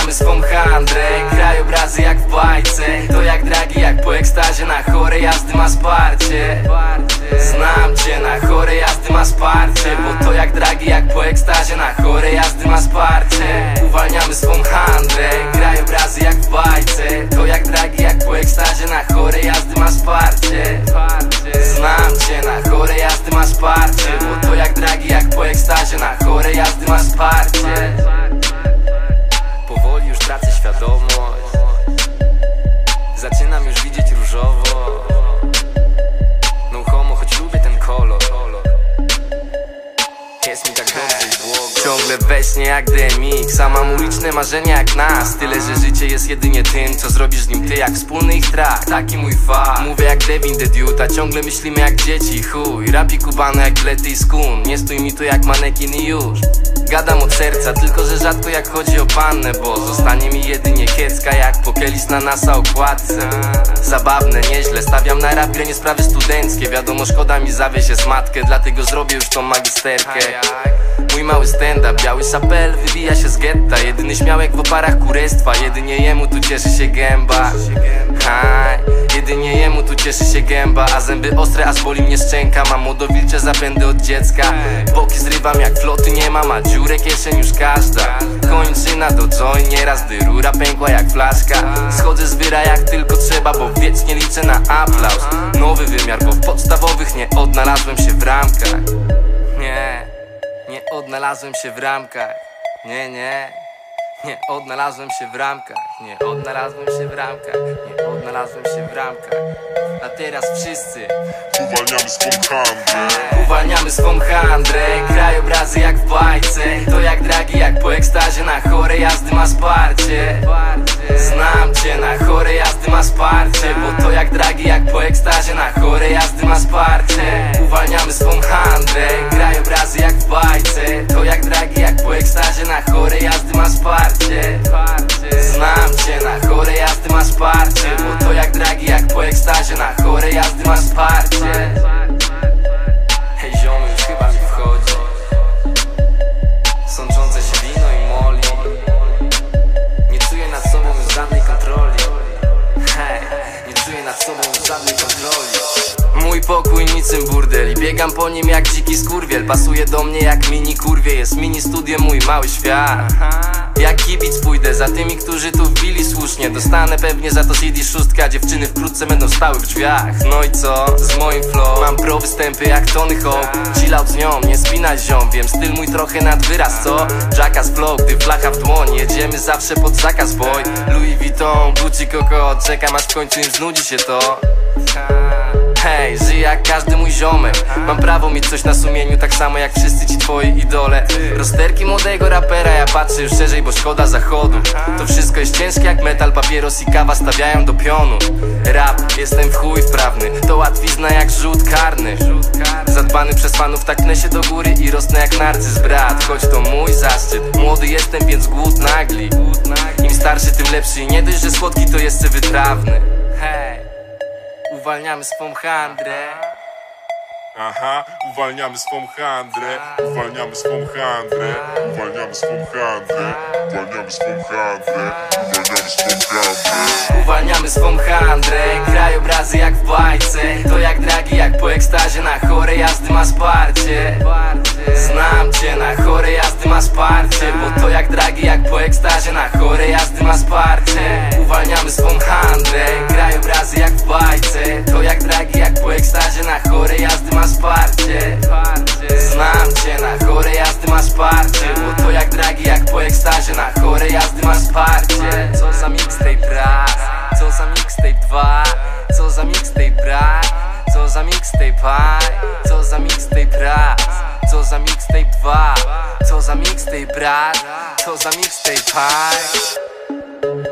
Uwalniamy swą handrę Krajobrazy jak w bajce. To jak dragi, jak po ekstazie. Na chore jazdy ma wsparcie. Znam cię, na chore jazdy ma wsparcie. Bo to jak dragi, jak po ekstazie. Na chore jazdy ma wsparcie. Uwalniamy swą handrę Krajobrazy jak w bajce. To jak dragi, jak po ekstazie. Na chore jazdy ma wsparcie. Znam cię, na chore jazdy ma wsparcie. Bo to jak dragi, jak po ekstazie. Na chore jazdy ma wsparcie Śnie jak DMX A mam uliczne marzenia jak nas. Tyle, że życie jest jedynie tym Co zrobisz z nim. Ty jak wspólny ich track Taki mój fa Mówię jak Devin the Dude A ciągle myślimy jak dzieci. Chuj, rapi kubano jak Blety i Skun. Nie stój mi tu jak manekin i już. Gadam od serca, tylko że rzadko jak chodzi o pannę Bo zostanie mi jedynie kiecka jak pokelis na nasa okładce. Zabawne, nieźle, stawiam na rap nie sprawy studenckie. Wiadomo, szkoda mi zawieść z matkę, dlatego zrobię już tą magisterkę. Mój mały stand-up, biały sapel wywija się z getta. Jedyny śmiałek w oparach kurestwa. Jedynie jemu tu cieszy się gęba. Haj, Jedynie jemu tu cieszy się gęba. A zęby ostre, aż boli mnie szczęka. Mam młodowilcze zapędy od dziecka. Boki zrywam jak floty nie mam A dziurę kieszeń już każda Kończyna do joy, nieraz gdy rura pękła jak flaszka. Schodzę z wyra jak tylko trzeba Bo wiecznie liczę na aplauz. Nowy wymiar, bo w podstawowych nie odnalazłem się w ramkach. Nie nie odnalazłem się w ramkach. Nie, nie. Nie odnalazłem się w ramkach. Nie odnalazłem się w ramkach. Nie odnalazłem się w ramkach. A teraz wszyscy. Uwalniamy swą handlę. Uwalniamy swą handrę Krajobrazy jak w bajce. To jak dragi, jak po ekstazie. Na chore jazdy ma wsparcie. Znam cię, na chore jazdy ma wsparcie jazdy ma wsparcie Znam cię, na chore jazdy ma wsparcie Bo to jak dragi, jak po ekstazie Na chore jazdy ma wsparcie Hej ziomy, już chyba mi wchodzi. Sączące się wino i moli. Nie czuję nad sobą już żadnej kontroli. Hej, nie czuję nad sobą już żadnej kontroli. Mój pokój niczym burdel i biegam po nim jak dziki skurwiel. Pasuje do mnie jak mini kurwie, jest mini studio mój mały świat Jak kibic pójdę za tymi, którzy tu wbili słusznie. Dostanę pewnie za to CD szóstka, dziewczyny wkrótce będą stały w drzwiach. No i co? Z moim flow? Mam pro występy jak Tony Hawk. Chill out z nią, nie spinać ziom, wiem styl mój trochę nad wyraz, co? Jackass flow, gdy flacha w dłoń, jedziemy zawsze pod zakaz boy. Louis Vuitton, Gucci Coco, czekam aż w końcu im znudzi się to Hej, żyję jak każdy mój ziomek. Mam prawo mieć coś na sumieniu Tak samo jak wszyscy ci twoi idole. Rozterki młodego rapera Ja patrzę już szerzej, bo szkoda zachodu. To wszystko jest ciężkie jak metal Papieros i kawa stawiają do pionu. Rap, jestem w chuj wprawny. To łatwizna jak rzut karny. Zadbany przez fanów Tak się do góry i rosnę jak narcyz brat. Choć to mój zaszczyt. Młody jestem, więc głód nagli. Im starszy, tym lepszy. I nie dość, że słodki, to jeszcze wytrawny Uwalniamy swą handrę Aha, uwalniamy swą handlę Uwalniamy swą handlę Uwalniamy swą handlę Uwalniamy swą handlę Uwalniamy swą handlę Uwalniamy swą handrę Krajobrazy jak w bajce. To jak dragi, jak po ekstazie. Na chore jazdy ma wsparcie. Znam cię, na chore jazdy ma wsparcie. Bo to jak dragi, jak po ekstazie. Na chore jazdy ma wsparcie. Uwalniamy swą chore jazdy ma wsparcie. Znam cię, na chore jazdy ma wsparcie. Bo to jak dragi, jak po ekstazie. Na chore jazdy ma wsparcie. Co za mixtape raz. Co za mixtape dwa. Co za mixtape brak Co za mixtape high Co za mixtape raz. Co za mixtape dwa. Co za mixtape brak Co za mixtape high